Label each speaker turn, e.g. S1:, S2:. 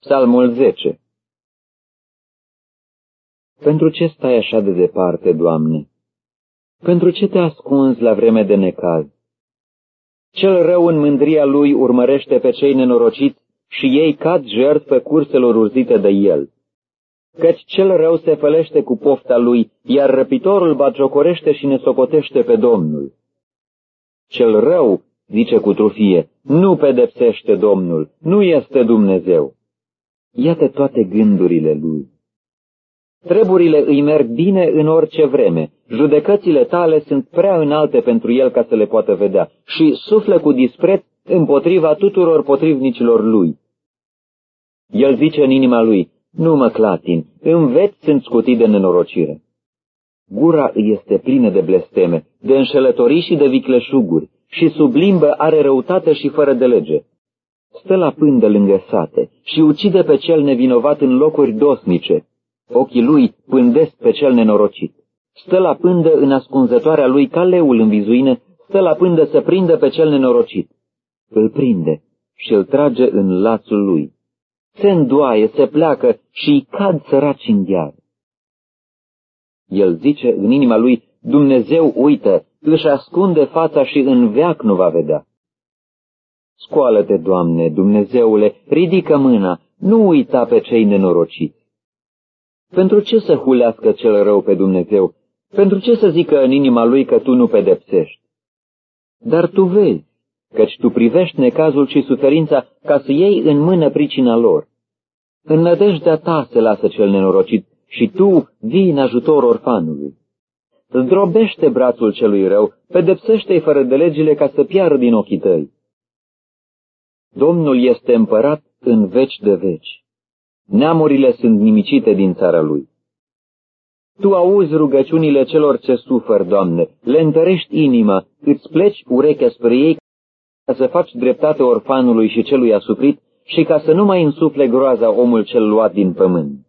S1: Psalmul 10 Pentru ce stai așa de departe, Doamne? Pentru ce te ascunzi la vreme de necaz? Cel rău în mândria lui urmărește pe cei nenorociți și ei cad jertfă curselor urzite de el. Căci cel rău se fălește cu pofta lui, iar răpitorul batjocorește și ne socotește pe Domnul. Cel rău, zice cu trufie, nu pedepsește Domnul, nu este Dumnezeu. Iată toate gândurile lui. Treburile îi merg bine în orice vreme, judecățile tale sunt prea înalte pentru el ca să le poată vedea și suflă cu dispreț împotriva tuturor potrivnicilor lui. El zice în inima lui, nu mă clatin, înveți sunt scutit de nenorocire. Gura îi este plină de blesteme, de înșelătorii și de vicleșuguri, și sub limbă are răutate și fără de lege. Stă la pândă lângă sate și ucide pe cel nevinovat în locuri dosnice. Ochii lui pândesc pe cel nenorocit. Stă la pândă în ascunzătoarea lui ca leul în vizuine, stă la pândă să prindă pe cel nenorocit. Îl prinde și îl trage în lațul lui. Se îndoaie, se pleacă și îi cad săraci în ghear. El zice în inima lui, Dumnezeu uită, își ascunde fața și în veac nu va vedea. Scoală-te, Doamne, Dumnezeule, ridică mâna, nu uita pe cei nenorociți. Pentru ce să hulească cel rău pe Dumnezeu? Pentru ce să zică în inima lui că tu nu pedepsești? Dar tu vezi, căci tu privești necazul și suferința ca să iei în mână pricina lor. În nădejdea ta se lasă cel nenorocit și tu vii în ajutor orfanului. Zdrobește brațul celui rău, pedepsește-i fără de legile ca să piară din ochii tăi. Domnul este împărat în veci de veci. Neamurile sunt nimicite din țara lui. Tu auzi rugăciunile celor ce sufăr, Doamne, le întărești inima, îți pleci urechea spre ei ca să faci dreptate orfanului și celui asuprit și ca să nu mai însufle groaza omul cel luat din pământ.